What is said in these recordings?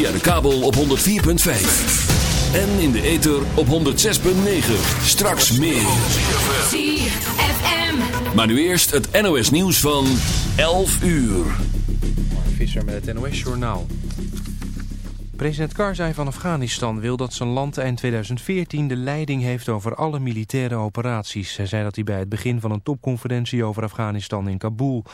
Via de kabel op 104.5. En in de ether op 106.9. Straks meer. ZFM. Maar nu eerst het NOS nieuws van 11 uur. Visser met het NOS-journaal. President Karzai van Afghanistan wil dat zijn land eind 2014 de leiding heeft over alle militaire operaties. Hij zei dat hij bij het begin van een topconferentie over Afghanistan in Kabul.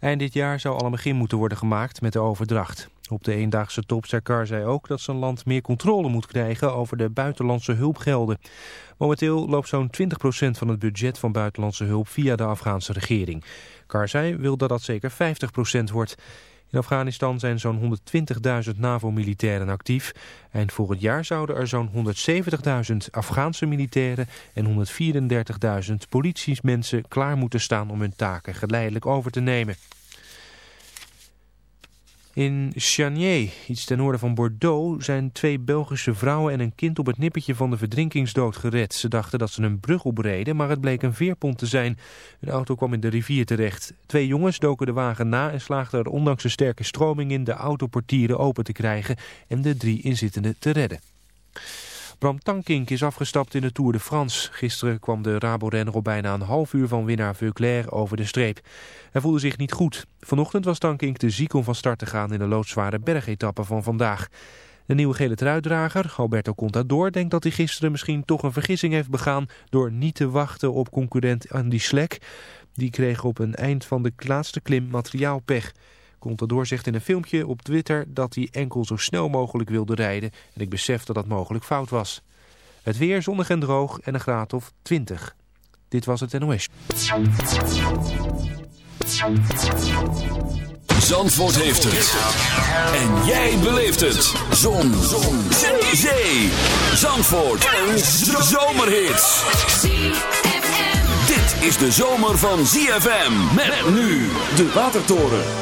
Eind dit jaar zou al een begin moeten worden gemaakt met de overdracht. Op de eendaagse top zei Karzai ook dat zijn land meer controle moet krijgen over de buitenlandse hulpgelden. Momenteel loopt zo'n 20% van het budget van buitenlandse hulp via de Afghaanse regering. Karzai wil dat dat zeker 50% wordt. In Afghanistan zijn zo'n 120.000 NAVO-militairen actief. Eind volgend jaar zouden er zo'n 170.000 Afghaanse militairen en 134.000 politiemensen klaar moeten staan om hun taken geleidelijk over te nemen. In Chanier, iets ten noorden van Bordeaux, zijn twee Belgische vrouwen en een kind op het nippertje van de verdrinkingsdood gered. Ze dachten dat ze een brug opreden, maar het bleek een veerpont te zijn. Hun auto kwam in de rivier terecht. Twee jongens doken de wagen na en slaagden er ondanks een sterke stroming in de autoportieren open te krijgen en de drie inzittenden te redden. Bram Tankink is afgestapt in de Tour de France. Gisteren kwam de Rabo-renner op bijna een half uur van winnaar Veuclair over de streep. Hij voelde zich niet goed. Vanochtend was Tankink te ziek om van start te gaan in de loodzware bergetappe van vandaag. De nieuwe gele truitdrager, Alberto Contador, denkt dat hij gisteren misschien toch een vergissing heeft begaan door niet te wachten op concurrent Andy Slek. Die kreeg op een eind van de laatste klim materiaalpech. Contador zegt in een filmpje op Twitter dat hij enkel zo snel mogelijk wilde rijden en ik besef dat dat mogelijk fout was. Het weer zonnig en droog en een graad of 20. Dit was het NOS. Zandvoort heeft het. En jij beleeft het. Zon. Zon. Zee. Zee. Zandvoort. Een zomerhit. Dit is de zomer van ZFM. Met nu de Watertoren.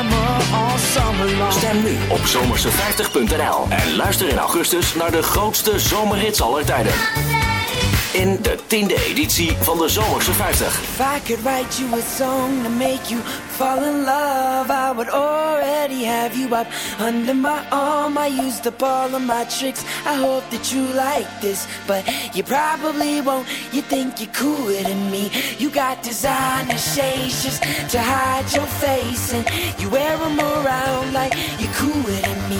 Stem nu op zomerse50.nl en luister in augustus naar de grootste zomerhits aller tijden. In de tiende editie van de Zomerse 50. If I could write you a song to make you fall in love, I would already have you up under my arm. I used up all of my tricks. I hope that you like this, but you probably won't. You think you're cooler than me. You got designer shades just to hide your face, and you wear them around like you're cooler than me.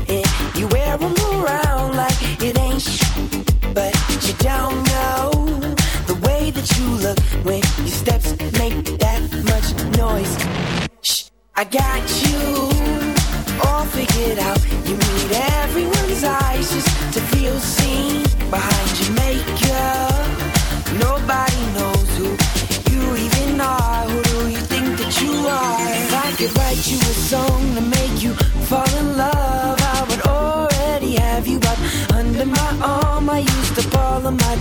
don't know the way that you look when your steps make that much noise. Shh, I got you all figured out. You need everyone's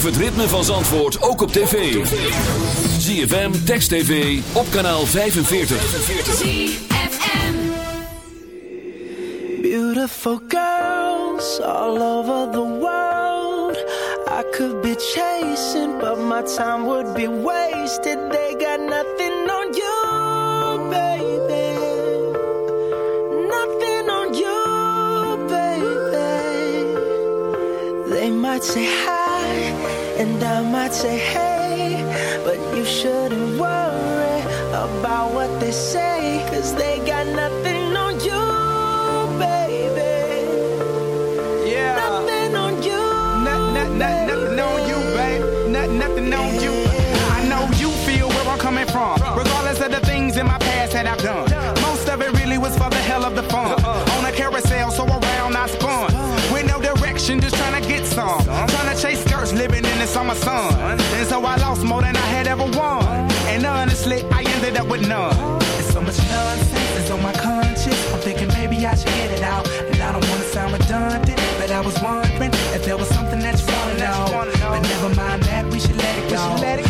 Beleef het ritme van Zandvoort ook op tv. ZFM, Text TV, op kanaal 45. ZFM. Beautiful girls all over the world. I could be chasing, but my time would be wasted. They got nothing on you, baby. Nothing on you, baby. They might say hi, and I might say hey, but you shouldn't worry about what they say, cause they got nothing on you, baby. Yeah. Nothing on you. Not, not, not, nothing on you, babe. Not, nothing on you. I know you feel where I'm coming from. Regardless of the things in my past that I've done. Most of it really was for the hell of the fun. In the summer sun. And so I lost more than I had ever won. And honestly, I ended up with none. It's so much nonsense, it's on my conscience. I'm thinking maybe I should get it out. And I don't wanna sound redundant, but I was wondering if there was something that you wanna know. But never mind that, we should let it go.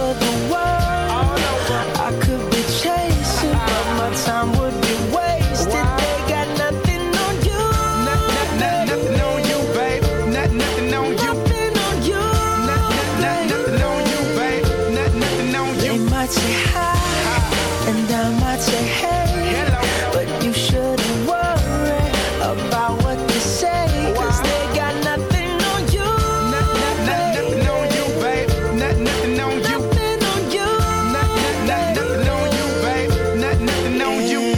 you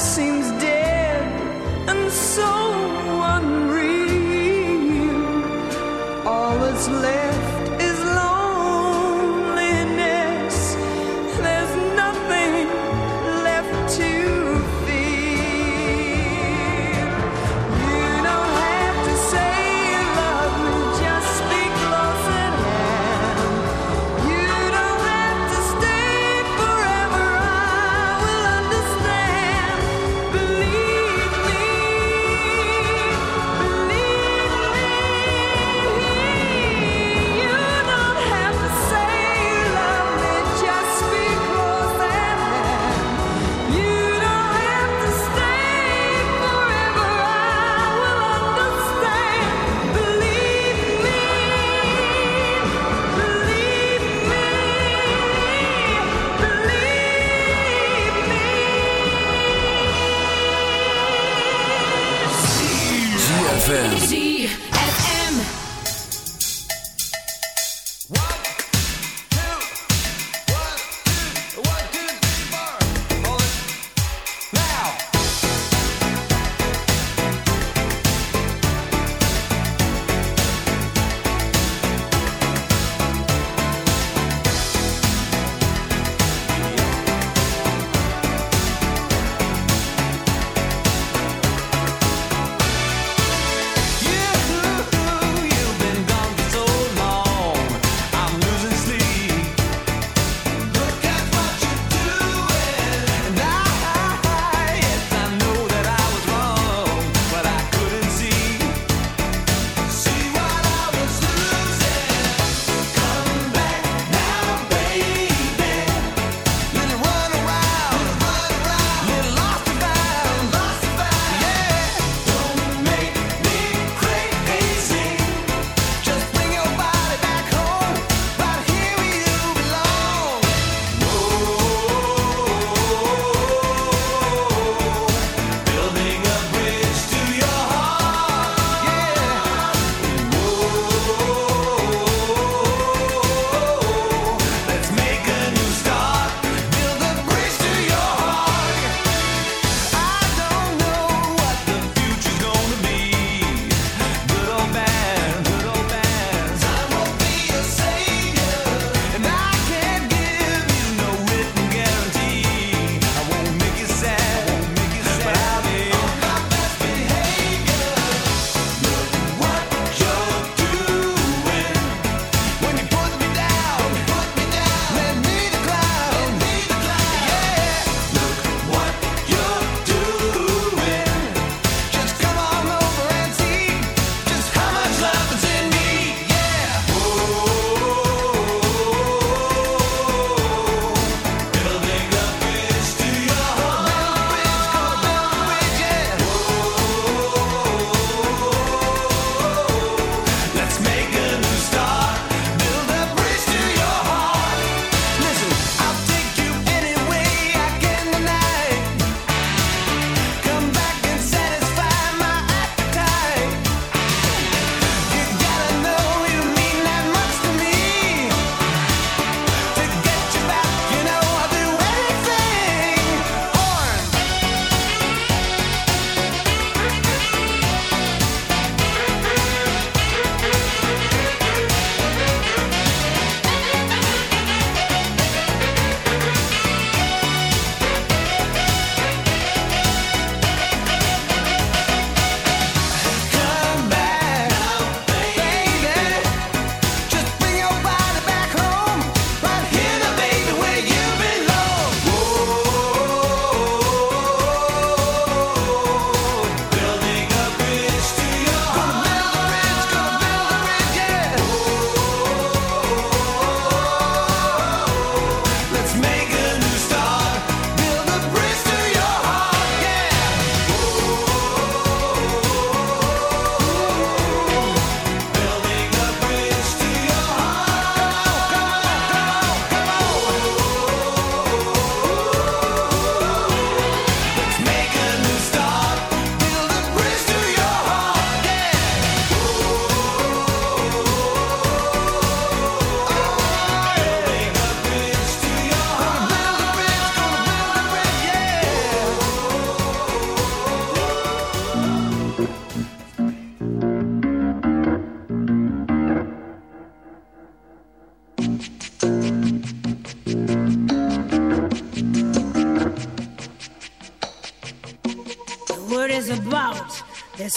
see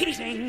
teasing.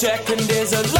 second is a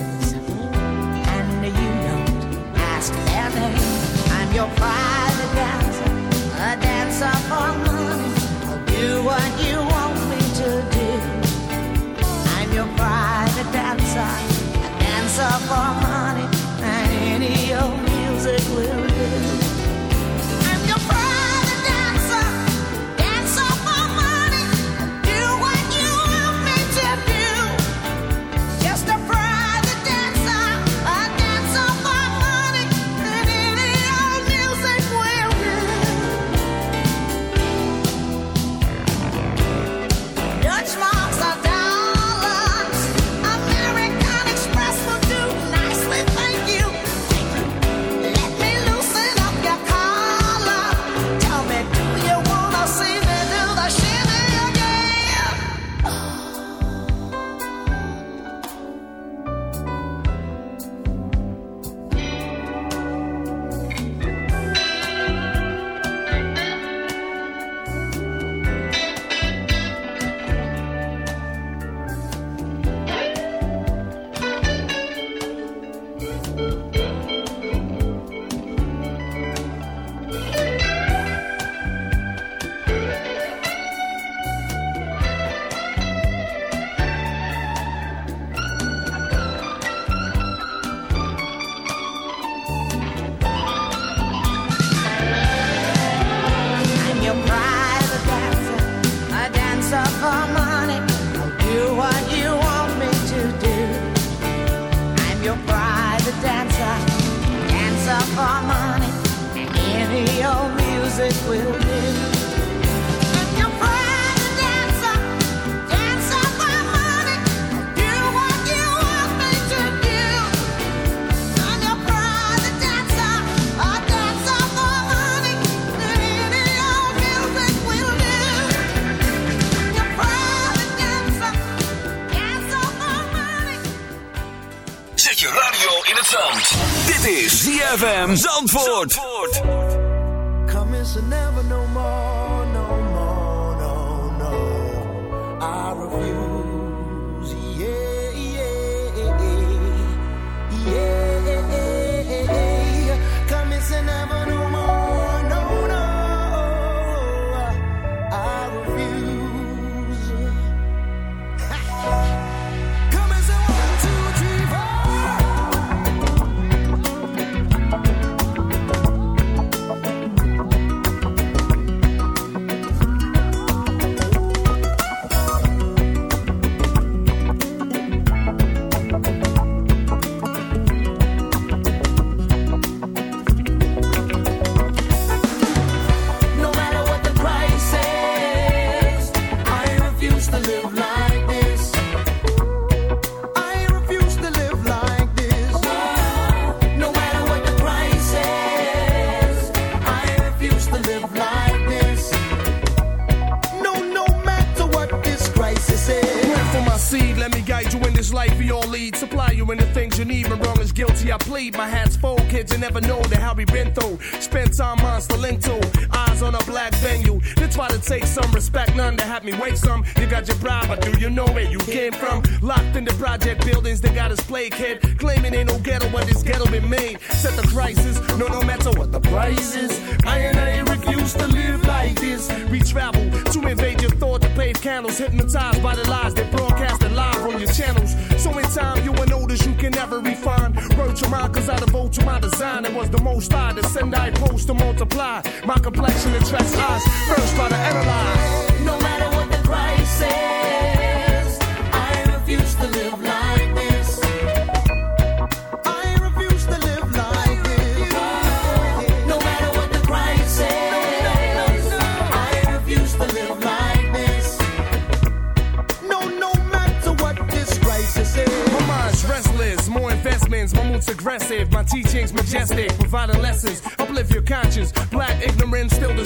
your private dancer, a dancer for money. I'll do what you want me to do. I'm your private dancer, a dancer for Zandvoort.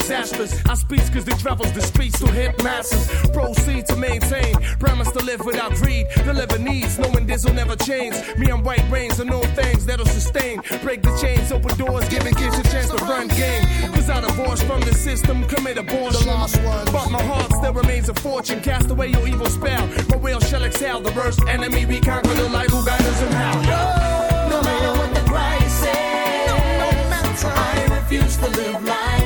disasters. I speak cause they travels the streets to hit masses. Proceed to maintain, promise to live without greed. Deliver needs, knowing this will never change. Me, and white brains, are no things that'll sustain. Break the chains, open doors, giving kids a chance to run game. Cause I divorced from the system, commit abortion. But my heart still remains a fortune. Cast away your evil spell. My will shall excel. The worst enemy we conquer, the light who guides us in hell. No matter what the price is, no, no matter. I refuse to live life.